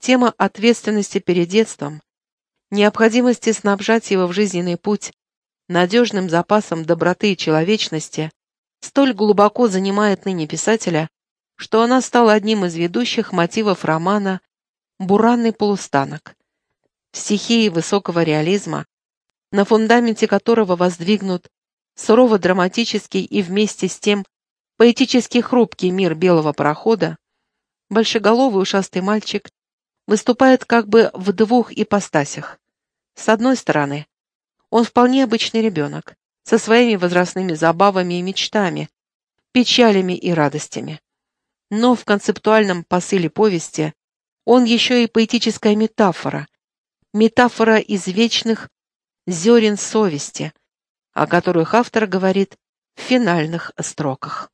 Тема ответственности перед детством, необходимости снабжать его в жизненный путь надежным запасом доброты и человечности столь глубоко занимает ныне писателя, что она стала одним из ведущих мотивов романа «Буранный полустанок». В стихии высокого реализма, на фундаменте которого воздвигнут сурово-драматический и вместе с тем поэтически хрупкий мир белого парохода, большеголовый ушастый мальчик выступает как бы в двух ипостасях. С одной стороны, он вполне обычный ребенок, со своими возрастными забавами и мечтами, печалями и радостями. Но в концептуальном посыле повести он еще и поэтическая метафора, метафора из вечных зерен совести, о которых автор говорит в финальных строках.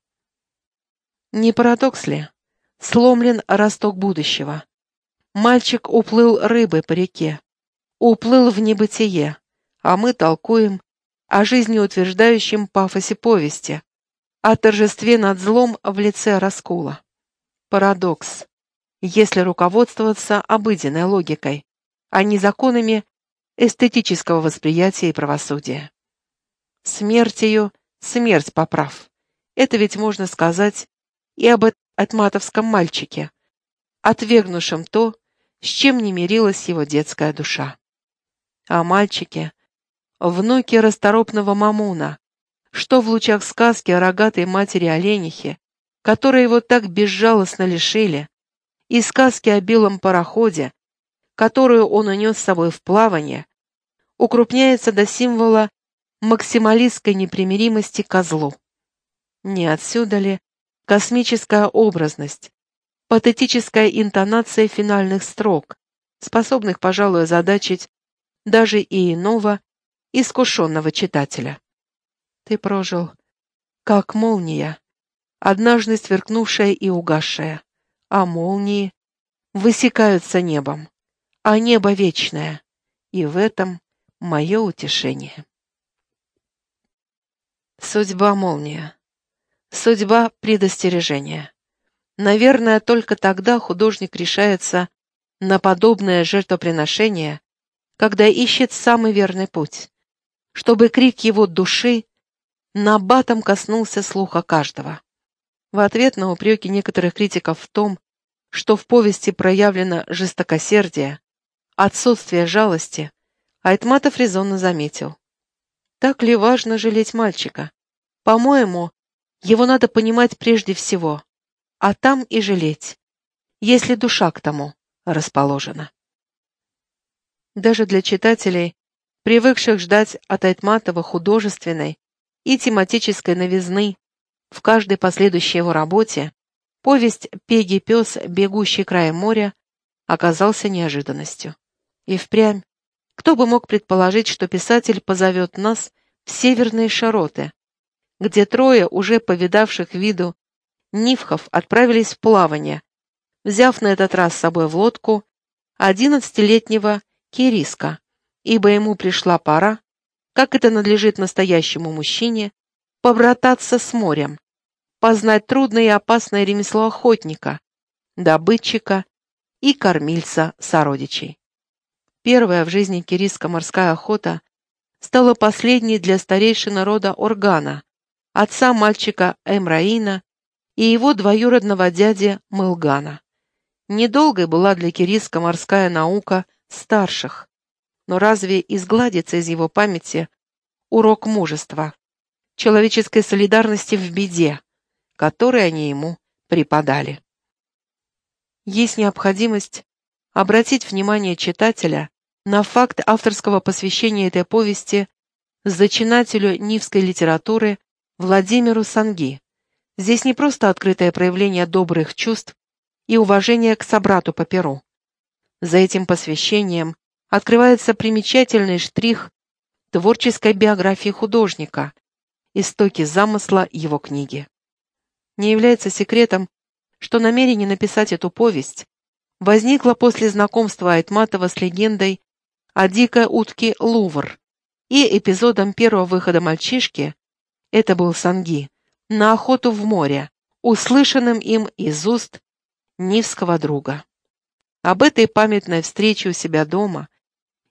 Не парадокс ли? Сломлен росток будущего. Мальчик уплыл рыбой по реке, уплыл в небытие, а мы толкуем о жизнеутверждающем пафосе повести, о торжестве над злом в лице раскула. Парадокс, если руководствоваться обыденной логикой, а не законами эстетического восприятия и правосудия. Смертью смерть поправ. Это ведь можно сказать и об отматовском мальчике, отвергнувшем то, с чем не мирилась его детская душа. О мальчике, внуке расторопного Мамуна, что в лучах сказки о рогатой матери оленихе, которой его так безжалостно лишили, и сказки о белом пароходе, которую он унес с собой в плавание, укрупняется до символа максималистской непримиримости козлу. Не отсюда ли космическая образность, патетическая интонация финальных строк, способных, пожалуй, озадачить даже и иного, искушенного читателя. Ты прожил, как молния, однажды сверкнувшая и угасшая, а молнии высекаются небом, а небо вечное, и в этом мое утешение. Судьба молния. Судьба предостережения. Наверное, только тогда художник решается на подобное жертвоприношение, когда ищет самый верный путь, чтобы крик его души набатом коснулся слуха каждого. В ответ на упреки некоторых критиков в том, что в повести проявлено жестокосердие, отсутствие жалости, Айтматов резонно заметил. Так ли важно жалеть мальчика? По-моему, его надо понимать прежде всего, а там и жалеть, если душа к тому расположена. Даже для читателей, привыкших ждать от Айтматова художественной и тематической новизны в каждой последующей его работе, повесть «Пеги пес, бегущий краем моря» оказался неожиданностью. И впрямь, кто бы мог предположить, что писатель позовет нас в северные широты, где трое уже повидавших виду нивхов отправились в плавание, взяв на этот раз с собой в лодку одиннадцатилетнего Кириска, ибо ему пришла пора, как это надлежит настоящему мужчине, побрататься с морем, познать трудное и опасное ремесло охотника, добытчика и кормильца сородичей. Первая в жизни кириска морская охота стала последней для старейшины рода Органа, отца мальчика Эмраина и его двоюродного дяди Мылгана. Недолгой была для Кириска морская наука старших, но разве изгладится из его памяти урок мужества, человеческой солидарности в беде, который они ему преподали? Есть необходимость обратить внимание читателя на факт авторского посвящения этой повести зачинателю нивской литературы Владимиру Санги. Здесь не просто открытое проявление добрых чувств и уважения к собрату по перу. За этим посвящением открывается примечательный штрих творческой биографии художника, истоки замысла его книги. Не является секретом, что намерение написать эту повесть возникло после знакомства Айтматова с легендой о дикой утке Лувр и эпизодом первого выхода мальчишки это был Санги, на охоту в море, услышанным им из уст Нивского друга. Об этой памятной встрече у себя дома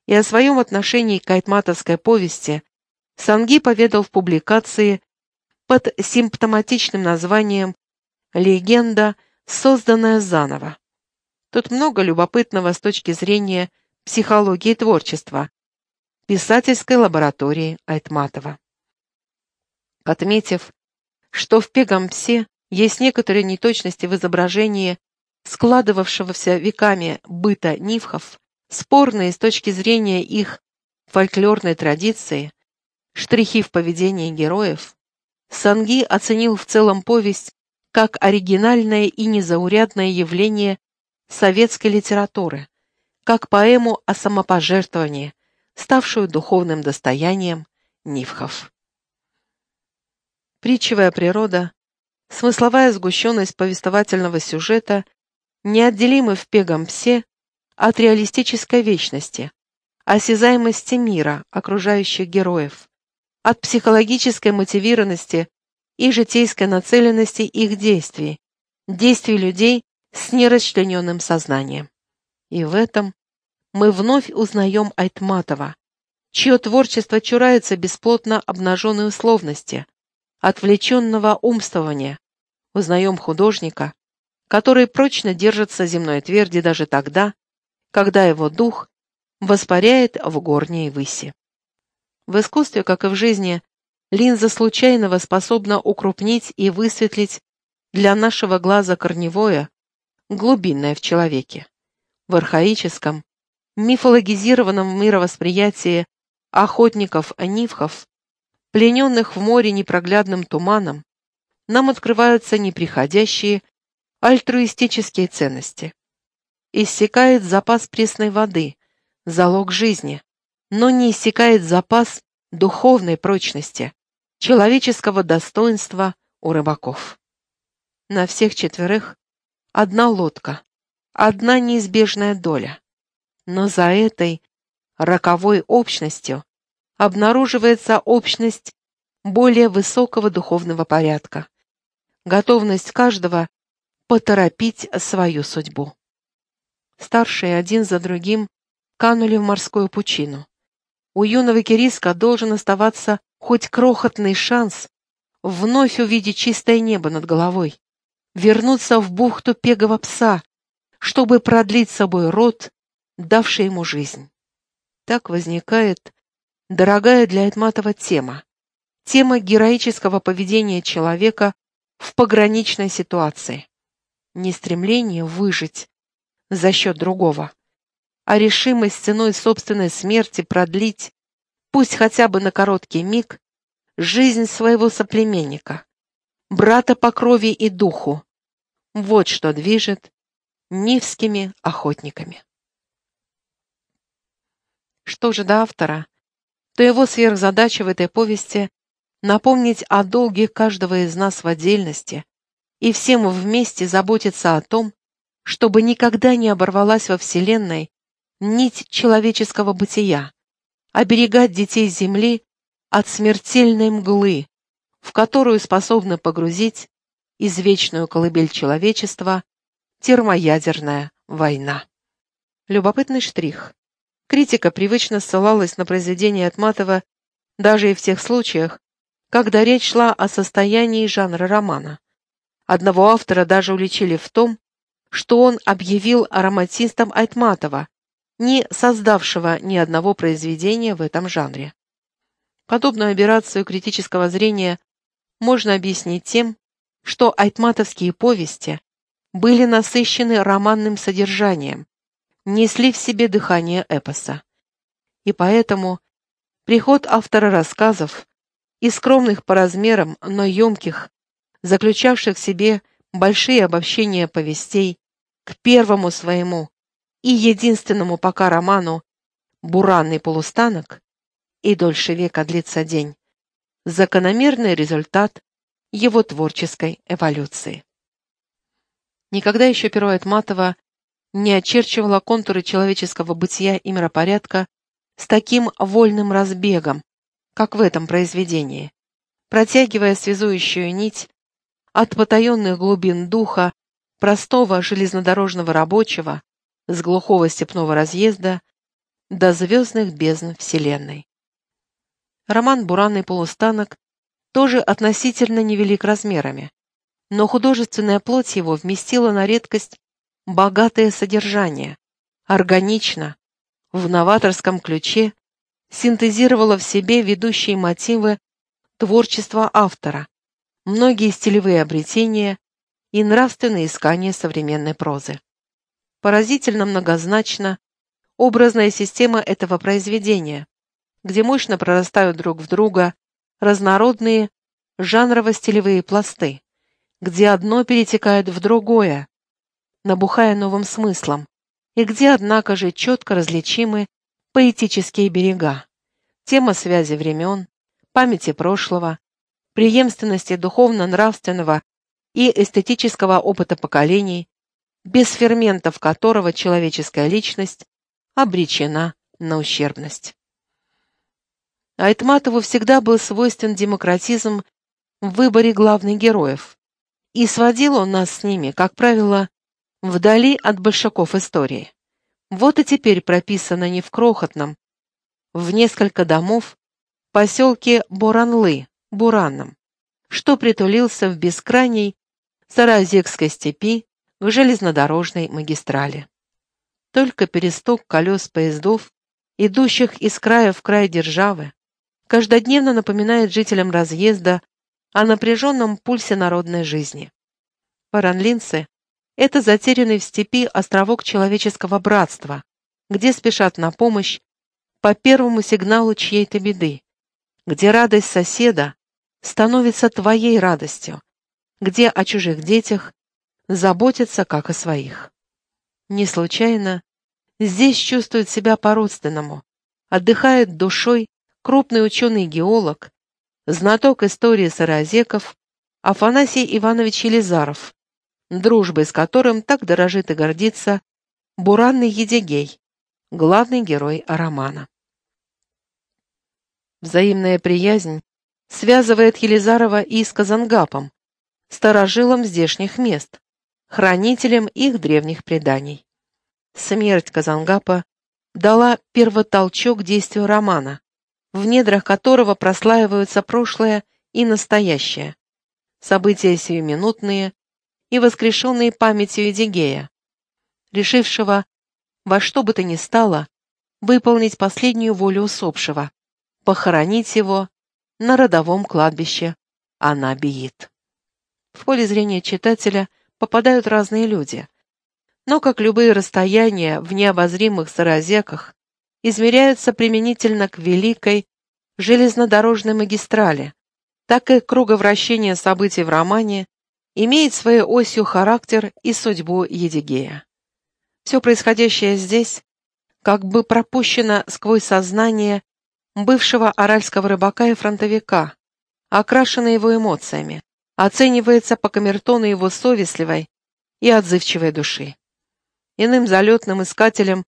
и о своем отношении к айтматовской повести Санги поведал в публикации под симптоматичным названием «Легенда, созданная заново». Тут много любопытного с точки зрения психологии творчества, писательской лаборатории Айтматова. Отметив, что в Пегампсе есть некоторые неточности в изображении складывавшегося веками быта нивхов, спорные с точки зрения их фольклорной традиции, штрихи в поведении героев, Санги оценил в целом повесть как оригинальное и незаурядное явление советской литературы, как поэму о самопожертвовании, ставшую духовным достоянием Нивхов. Притчевая природа, смысловая сгущенность повествовательного сюжета неотделимы в пегом псе от реалистической вечности, осязаемости мира, окружающих героев, от психологической мотивированности и житейской нацеленности их действий, действий людей с нерасчлененным сознанием. И в этом мы вновь узнаем Айтматова, чье творчество чурается бесплотно обнаженной условности, отвлеченного умствования. Узнаем художника, который прочно держится земной тверди даже тогда, когда его дух воспаряет в горней выси. В искусстве, как и в жизни, линза случайного способна укрупнить и высветлить для нашего глаза корневое, глубинное в человеке. В архаическом, мифологизированном мировосприятии охотников-нивхов, плененных в море непроглядным туманом, нам открываются неприходящие альтруистические ценности. Иссякает запас пресной воды, залог жизни, но не иссякает запас духовной прочности, человеческого достоинства у рыбаков. На всех четверых одна лодка, одна неизбежная доля. Но за этой роковой общностью обнаруживается общность более высокого духовного порядка, готовность каждого поторопить свою судьбу. Старшие один за другим канули в морскую пучину. У юного Кириска должен оставаться хоть крохотный шанс вновь увидеть чистое небо над головой, вернуться в бухту пегого пса, чтобы продлить собой род, давший ему жизнь. Так возникает дорогая для Айтматова тема. Тема героического поведения человека в пограничной ситуации. Не стремление выжить за счет другого, а решимость ценой собственной смерти продлить, пусть хотя бы на короткий миг, жизнь своего соплеменника, брата по крови и духу. Вот что движет нивскими охотниками. Что же до автора, то его сверхзадача в этой повести напомнить о долге каждого из нас в отдельности и всем вместе заботиться о том, чтобы никогда не оборвалась во Вселенной нить человеческого бытия, оберегать детей Земли от смертельной мглы, в которую способна погрузить извечную колыбель человечества термоядерная война. Любопытный штрих. Критика привычно ссылалась на произведения Атматова даже и в тех случаях, когда речь шла о состоянии жанра романа. Одного автора даже уличили в том, что он объявил романтистом Айтматова, не создавшего ни одного произведения в этом жанре. Подобную операцию критического зрения можно объяснить тем, что айтматовские повести были насыщены романным содержанием, несли в себе дыхание эпоса. И поэтому приход автора рассказов и скромных по размерам, но емких, заключавших в себе большие обобщения повестей, к первому своему и единственному пока роману «Буранный полустанок» и «Дольше века длится день» закономерный результат его творческой эволюции. Никогда еще перо Айтматова не очерчивала контуры человеческого бытия и миропорядка с таким вольным разбегом, как в этом произведении, протягивая связующую нить от потаенных глубин духа простого железнодорожного рабочего с глухого степного разъезда до звездных бездн Вселенной. Роман «Буранный полустанок» тоже относительно невелик размерами, но художественная плоть его вместила на редкость богатое содержание, органично, в новаторском ключе синтезировала в себе ведущие мотивы творчества автора, многие стилевые обретения и нравственные искания современной прозы. Поразительно многозначна образная система этого произведения, где мощно прорастают друг в друга разнородные жанрово-стилевые пласты, где одно перетекает в другое, набухая новым смыслом, и где, однако же, четко различимы поэтические берега, тема связи времен, памяти прошлого, преемственности духовно-нравственного и эстетического опыта поколений, без ферментов которого человеческая личность обречена на ущербность. Айтматову всегда был свойствен демократизм в выборе главных героев, и сводил он нас с ними, как правило, вдали от большаков истории. Вот и теперь прописано не в крохотном, в несколько домов, поселке Буранлы, Буранном, что притулился в бескрайней Саразекской степи к железнодорожной магистрали. Только перестук колес поездов, идущих из края в край державы, каждодневно напоминает жителям разъезда о напряженном пульсе народной жизни. Паранлинцы — это затерянный в степи островок человеческого братства, где спешат на помощь по первому сигналу чьей-то беды, где радость соседа становится твоей радостью, где о чужих детях заботятся как о своих. Не случайно здесь чувствует себя по-родственному, отдыхает душой крупный ученый-геолог, знаток истории саразеков Афанасий Иванович Елизаров, дружбой с которым так дорожит и гордится Буранный Едигей, главный герой романа. Взаимная приязнь связывает Елизарова и с Казангапом, старожилом здешних мест, хранителем их древних преданий. Смерть Казангапа дала первотолчок действию романа, в недрах которого прослаиваются прошлое и настоящее, события сиюминутные и воскрешенные памятью Эдигея, решившего во что бы то ни стало выполнить последнюю волю усопшего, похоронить его на родовом кладбище Анабиит. В поле зрения читателя попадают разные люди, но, как любые расстояния в необозримых саразеках, измеряются применительно к великой железнодорожной магистрали, так и круговращение событий в романе имеет своей осью характер и судьбу Едигея. Все происходящее здесь как бы пропущено сквозь сознание бывшего аральского рыбака и фронтовика, окрашено его эмоциями, оценивается по камертону его совестливой и отзывчивой души. Иным залетным искателем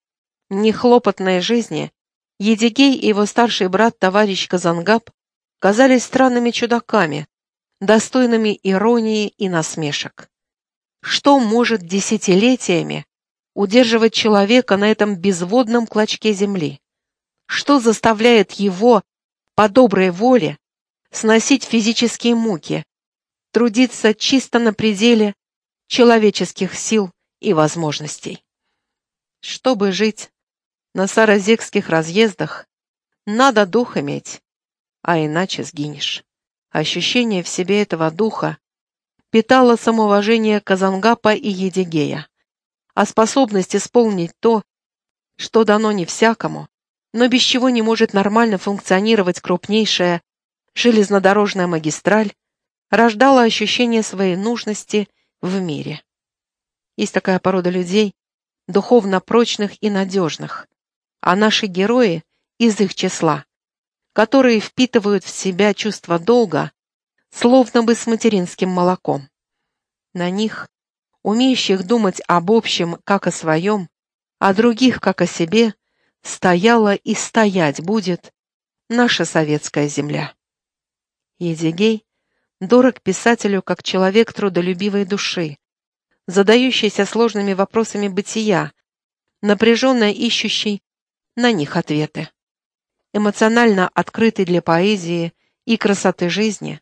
нехлопотной жизни Едигей и его старший брат, товарищ Казангаб, казались странными чудаками, достойными иронии и насмешек. Что может десятилетиями удерживать человека на этом безводном клочке земли? Что заставляет его, по доброй воле, сносить физические муки, трудиться чисто на пределе человеческих сил и возможностей? Чтобы жить на саразекских разъездах, надо дух иметь, а иначе сгинешь. Ощущение в себе этого духа питало самоуважение Казангапа и Едигея а способность исполнить то, что дано не всякому, но без чего не может нормально функционировать крупнейшая железнодорожная магистраль, рождала ощущение своей нужности в мире. Есть такая порода людей, духовно прочных и надежных, а наши герои из их числа, которые впитывают в себя чувство долга, словно бы с материнским молоком. На них умеющих думать об общем, как о своем, о других, как о себе, стояла и стоять будет наша советская земля. Едигей дорог писателю как человек трудолюбивой души, задающийся сложными вопросами бытия, напряженно ищущий на них ответы. Эмоционально открытый для поэзии и красоты жизни,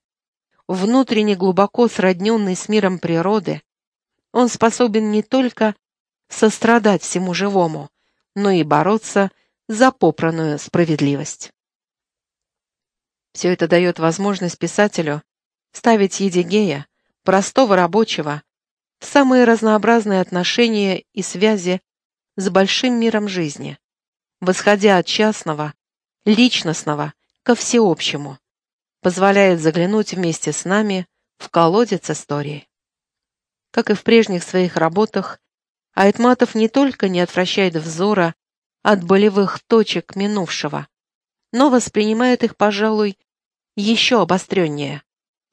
внутренне глубоко сродненный с миром природы, он способен не только сострадать всему живому, но и бороться за попранную справедливость. Все это дает возможность писателю ставить Едигея, простого рабочего, в самые разнообразные отношения и связи с большим миром жизни, восходя от частного, личностного ко всеобщему, позволяет заглянуть вместе с нами в колодец истории. Как и в прежних своих работах, Айтматов не только не отвращает взора от болевых точек минувшего, но воспринимает их, пожалуй, еще обостреннее,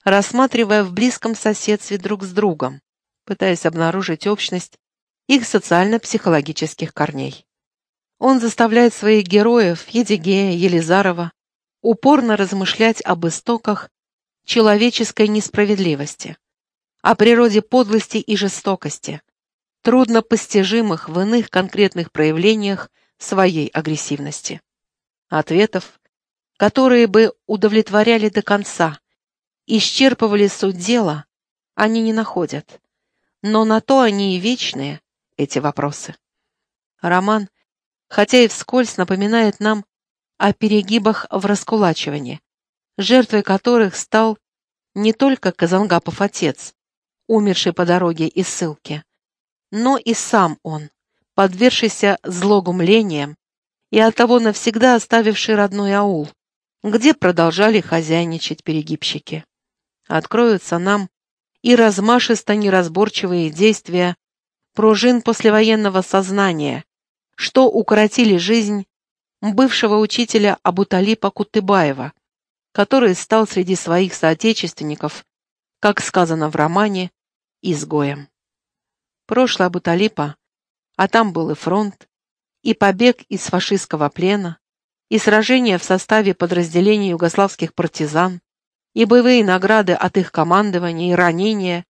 рассматривая в близком соседстве друг с другом, пытаясь обнаружить общность их социально-психологических корней. Он заставляет своих героев, Едигея, Елизарова, упорно размышлять об истоках человеческой несправедливости, о природе подлости и жестокости, трудно постижимых в иных конкретных проявлениях своей агрессивности. Ответов, которые бы удовлетворяли до конца, исчерпывали суть дела, они не находят. Но на то они и вечные, эти вопросы. Роман, хотя и вскользь напоминает нам о перегибах в раскулачивании, жертвой которых стал не только Казангапов отец, умерший по дороге из ссылки, но и сам он, подвергшийся злогумлениям и оттого навсегда оставивший родной аул, где продолжали хозяйничать перегибщики. Откроются нам и размашисто неразборчивые действия пружин послевоенного сознания, что укоротили жизнь бывшего учителя Абуталипа Кутыбаева, который стал среди своих соотечественников, как сказано в романе, изгоем. Прошлое Абуталипа, а там был и фронт, и побег из фашистского плена, и сражения в составе подразделений югославских партизан, и боевые награды от их командования, и ранения,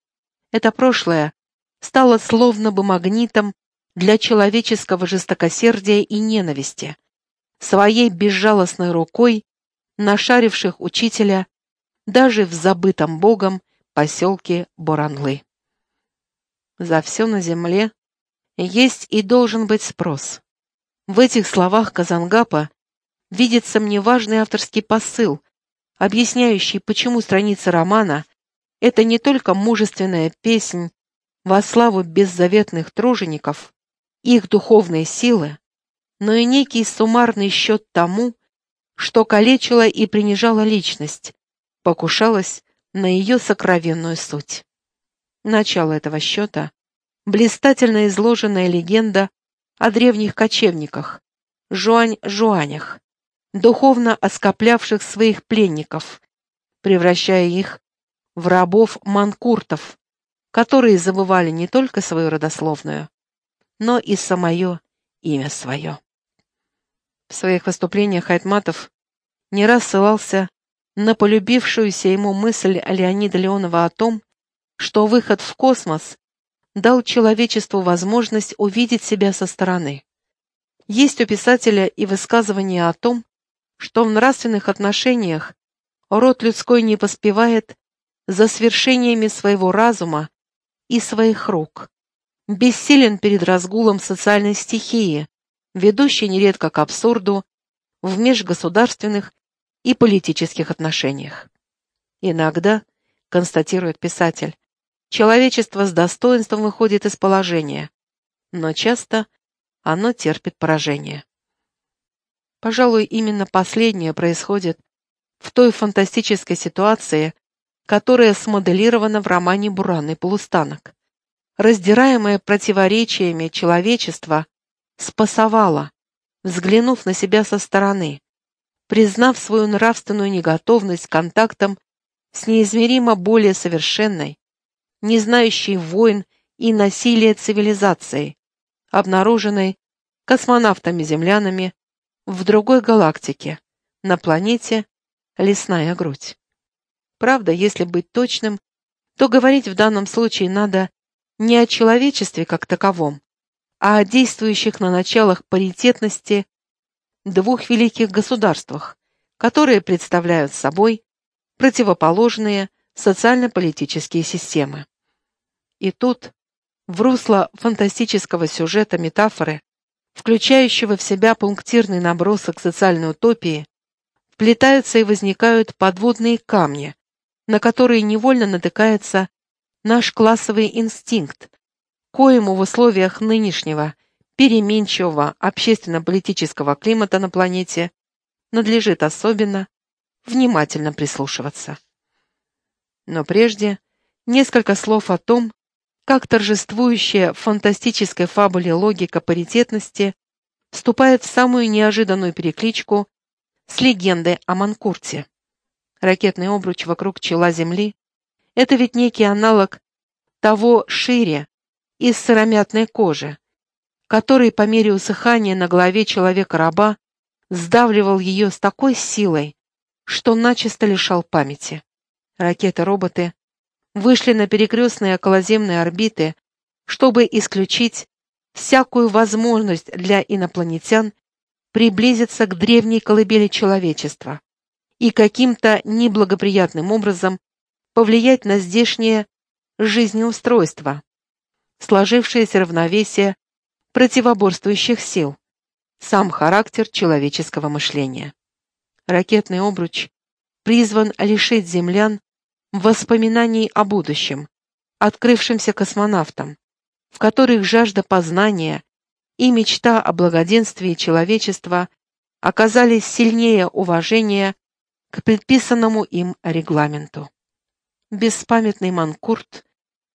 это прошлое стало словно бы магнитом для человеческого жестокосердия и ненависти, своей безжалостной рукой нашаривших учителя даже в забытом Богом поселке Боранлы. За все на земле есть и должен быть спрос. В этих словах Казангапа видится мне важный авторский посыл, объясняющий, почему страница романа — это не только мужественная песнь во славу беззаветных тружеников, их духовной силы, но и некий суммарный счет тому, что калечило и принижало личность, покушалось на ее сокровенную суть. Начало этого счета — блистательно изложенная легенда о древних кочевниках, Жуань-Жуанях, духовно оскоплявших своих пленников, превращая их в рабов-манкуртов, которые забывали не только свою родословную, но и самое имя свое. В своих выступлениях Айтматов не раз ссылался на полюбившуюся ему мысль Леонида Леонова о том, что выход в космос дал человечеству возможность увидеть себя со стороны. Есть у писателя и высказывание о том, что в нравственных отношениях род людской не поспевает за свершениями своего разума и своих рук, бессилен перед разгулом социальной стихии, ведущей нередко к абсурду в межгосударственных и политических отношениях. Иногда, констатирует писатель, человечество с достоинством выходит из положения, но часто оно терпит поражение. Пожалуй, именно последнее происходит в той фантастической ситуации, которая смоделирована в романе «Буранный полустанок». Раздираемое противоречиями человечество спасовало, взглянув на себя со стороны, признав свою нравственную неготовность к контактам с неизмеримо более совершенной, не знающей войн и насилия цивилизацией, обнаруженной космонавтами-землянами в другой галактике, на планете Лесная грудь. Правда, если быть точным, то говорить в данном случае надо не о человечестве как таковом, о действующих на началах паритетности двух великих государствах, которые представляют собой противоположные социально-политические системы. И тут, в русло фантастического сюжета метафоры, включающего в себя пунктирный набросок социальной утопии, вплетаются и возникают подводные камни, на которые невольно натыкается наш классовый инстинкт, коему в условиях нынешнего переменчивого общественно-политического климата на планете надлежит особенно внимательно прислушиваться. Но прежде несколько слов о том, как торжествующая в фантастической фабуле логика паритетности вступает в самую неожиданную перекличку с легендой о Манкурте. Ракетный обруч вокруг чела Земли — это ведь некий аналог того шире из сыромятной кожи, который по мере усыхания на голове человека-раба сдавливал ее с такой силой, что начисто лишал памяти. Ракеты-роботы вышли на перекрестные околоземные орбиты, чтобы исключить всякую возможность для инопланетян приблизиться к древней колыбели человечества и каким-то неблагоприятным образом повлиять на здешнее жизнеустройство, сложившееся равновесие противоборствующих сил, сам характер человеческого мышления. Ракетный обруч призван лишить землян воспоминаний о будущем, открывшемся космонавтам, в которых жажда познания и мечта о благоденствии человечества оказались сильнее уважения к предписанному им регламенту. Беспамятный Манкурт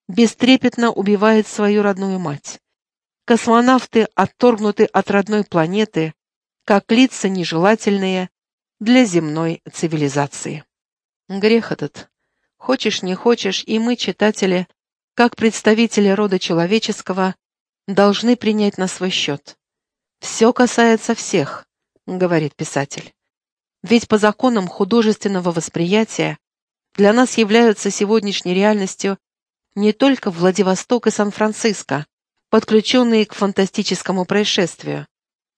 бестрепетно убивает свою родную мать. Космонавты отторгнуты от родной планеты, как лица нежелательные для земной цивилизации. Грех этот. Хочешь, не хочешь, и мы, читатели, как представители рода человеческого, должны принять на свой счет. «Все касается всех», — говорит писатель. Ведь по законам художественного восприятия для нас являются сегодняшней реальностью не только Владивосток и Сан-Франциско, подключенные к фантастическому происшествию,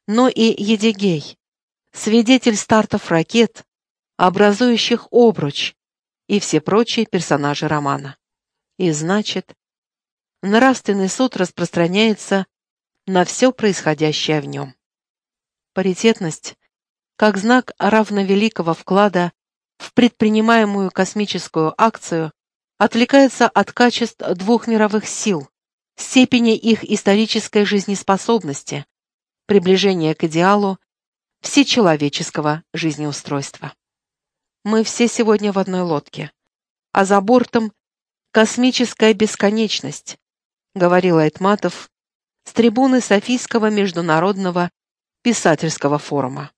но и Едигей, свидетель стартов ракет, образующих обруч, и все прочие персонажи романа. И значит, нравственный суд распространяется на все происходящее в нем. Паритетность, как знак равновеликого вклада в предпринимаемую космическую акцию, отвлекается от качеств двух мировых сил, степени их исторической жизнеспособности, приближения к идеалу всечеловеческого жизнеустройства. Мы все сегодня в одной лодке, а за бортом космическая бесконечность, говорил Айтматов с трибуны Софийского международного писательского форума.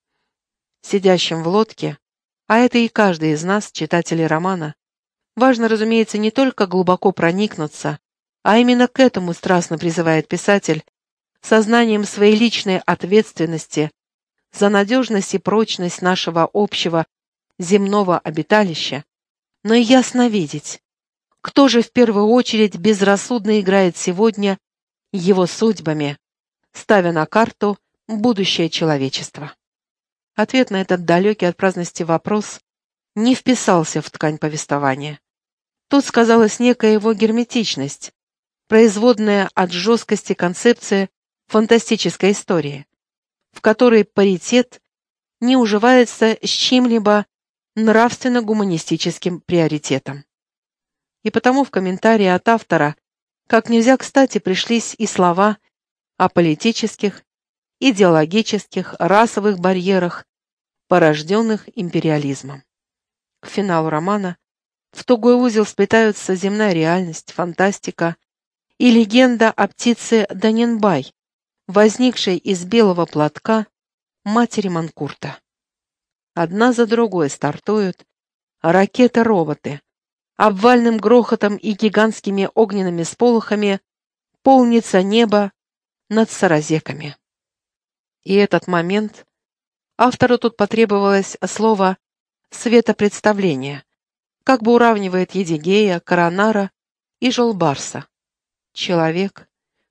Сидящим в лодке, а это и каждый из нас, читателей романа, важно, разумеется, не только глубоко проникнуться, а именно к этому страстно призывает писатель, сознанием своей личной ответственности за надежность и прочность нашего общего земного обиталища, но и ясно видеть, кто же в первую очередь безрассудно играет сегодня его судьбами, ставя на карту будущее человечества. Ответ на этот далекий от праздности вопрос не вписался в ткань повествования. Тут сказалась некая его герметичность, производная от жесткости концепции фантастической истории, в которой паритет не уживается с чьим-либо нравственно-гуманистическим приоритетом. И потому в комментарии от автора как нельзя кстати пришлись и слова о политических, идеологических, расовых барьерах, порожденных империализмом. К финалу романа в тугой узел сплетаются земная реальность, фантастика и легенда о птице Даненбай, возникшей из белого платка матери Манкурта. Одна за другой стартуют ракеты-роботы, обвальным грохотом и гигантскими огненными сполохами полнится небо над саразеками. И этот момент автору тут потребовалось слово «светопредставление», как бы уравнивает Едигея, Коронара и Жолбарса. Человек,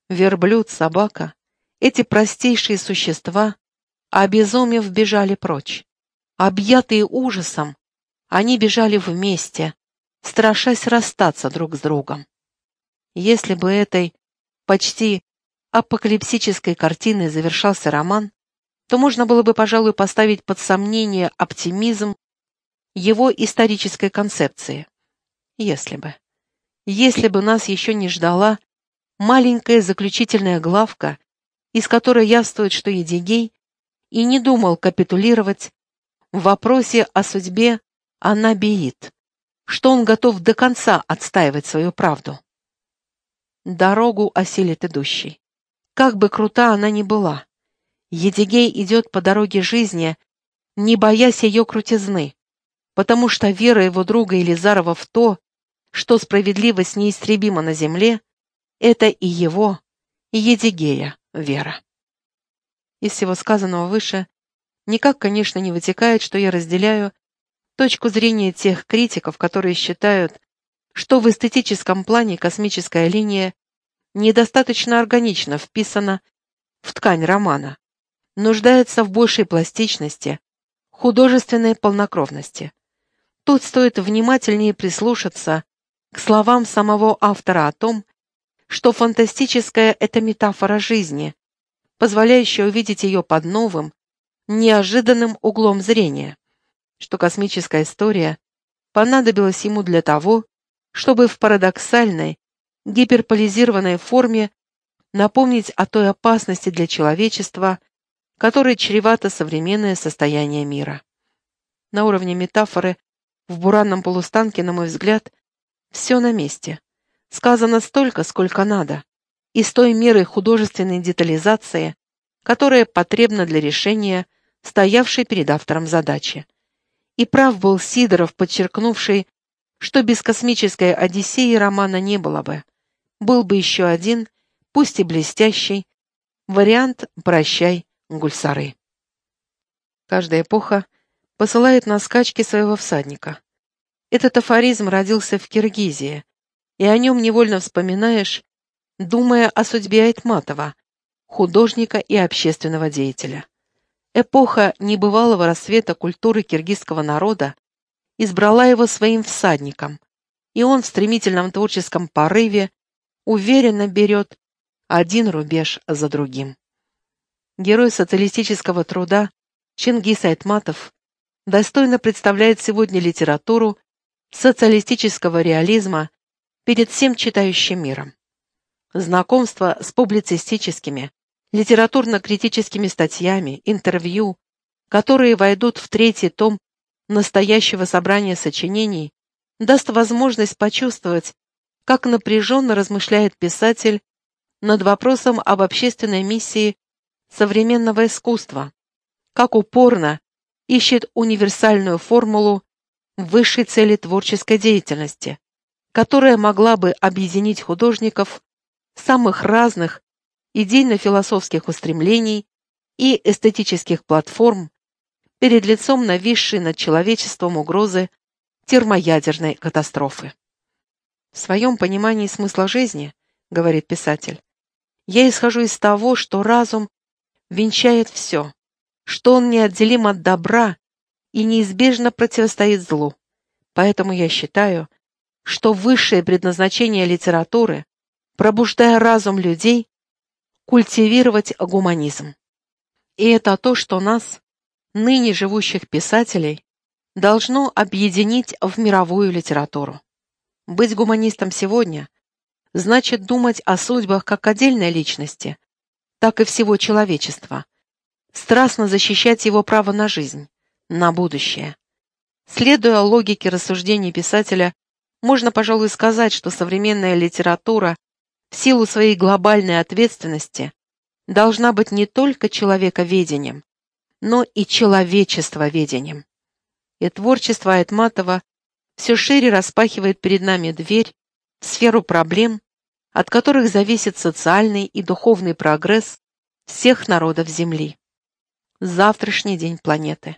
верблюд, собака эти простейшие существа, обезумев, бежали прочь. Объятые ужасом, они бежали вместе, страшась расстаться друг с другом. Если бы этой почти апокалипсической картиной завершался роман, то можно было бы, пожалуй, поставить под сомнение оптимизм его исторической концепции. Если бы. Если бы нас еще не ждала маленькая заключительная главка, из которой явствует, что Едигей и не думал капитулировать в вопросе о судьбе Анабиит, что он готов до конца отстаивать свою правду. Дорогу осилит идущий. Как бы крута она ни была, Едигей идет по дороге жизни, не боясь ее крутизны, потому что вера его друга Елизарова в то, что справедливость неистребима на земле, это и его, и Едигея вера. Из всего сказанного выше никак, конечно, не вытекает, что я разделяю точку зрения тех критиков, которые считают, что в эстетическом плане космическая линия недостаточно органично вписана в ткань романа, нуждается в большей пластичности, художественной полнокровности. Тут стоит внимательнее прислушаться к словам самого автора о том, что фантастическая — это метафора жизни, позволяющая увидеть ее под новым, неожиданным углом зрения, что космическая история понадобилась ему для того, чтобы в парадоксальной, гиперполизированной форме напомнить о той опасности для человечества, которой чревато современное состояние мира. На уровне метафоры в буранном полустанке, на мой взгляд, все на месте. Сказано столько, сколько надо, и с той мерой художественной детализации, которая потребна для решения стоявшей перед автором задачи. И прав был Сидоров, подчеркнувший, что без космической Одиссеи романа не было бы. Был бы еще один, пусть и блестящий, вариант «Прощай, Гульсары». Каждая эпоха посылает на скачки своего всадника. Этот афоризм родился в Киргизии, и о нем невольно вспоминаешь, думая о судьбе Айтматова, художника и общественного деятеля. Эпоха небывалого рассвета культуры киргизского народа избрала его своим всадником, и он в стремительном творческом порыве уверенно берет один рубеж за другим. Герой социалистического труда Чингис Айтматов достойно представляет сегодня литературу социалистического реализма перед всем читающим миром. Знакомство с публицистическими, литературно-критическими статьями, интервью, которые войдут в третий том настоящего собрания сочинений, даст возможность почувствовать, как напряженно размышляет писатель над вопросом об общественной миссии современного искусства, как упорно ищет универсальную формулу высшей цели творческой деятельности, которая могла бы объединить художников самых разных идейно-философских устремлений и эстетических платформ перед лицом нависшей над человечеством угрозы термоядерной катастрофы. В своем понимании смысла жизни, говорит писатель, я исхожу из того, что разум венчает все, что он неотделим от добра и неизбежно противостоит злу. Поэтому я считаю, что высшее предназначение литературы, пробуждая разум людей, культивировать гуманизм. И это то, что нас, ныне живущих писателей, должно объединить в мировую литературу. Быть гуманистом сегодня значит думать о судьбах как отдельной личности, так и всего человечества, страстно защищать его право на жизнь, на будущее. Следуя логике рассуждений писателя, можно, пожалуй, сказать, что современная литература в силу своей глобальной ответственности должна быть не только человековедением, но и человечествоведением. И творчество Айтматова все шире распахивает перед нами дверь в сферу проблем, от которых зависит социальный и духовный прогресс всех народов Земли. Завтрашний день планеты.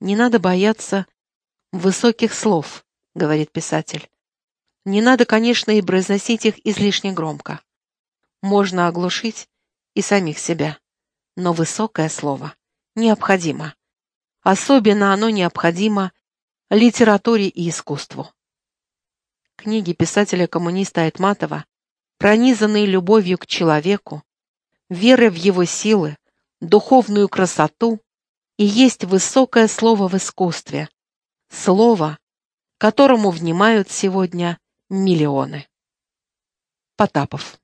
Не надо бояться высоких слов, — говорит писатель. Не надо, конечно, и произносить их излишне громко. Можно оглушить и самих себя. Но высокое слово необходимо. Особенно оно необходимо литературе и искусству. Книги писателя-коммуниста Айтматова, пронизанные любовью к человеку, верой в его силы, духовную красоту, и есть высокое слово в искусстве, слово, которому внимают сегодня миллионы. Потапов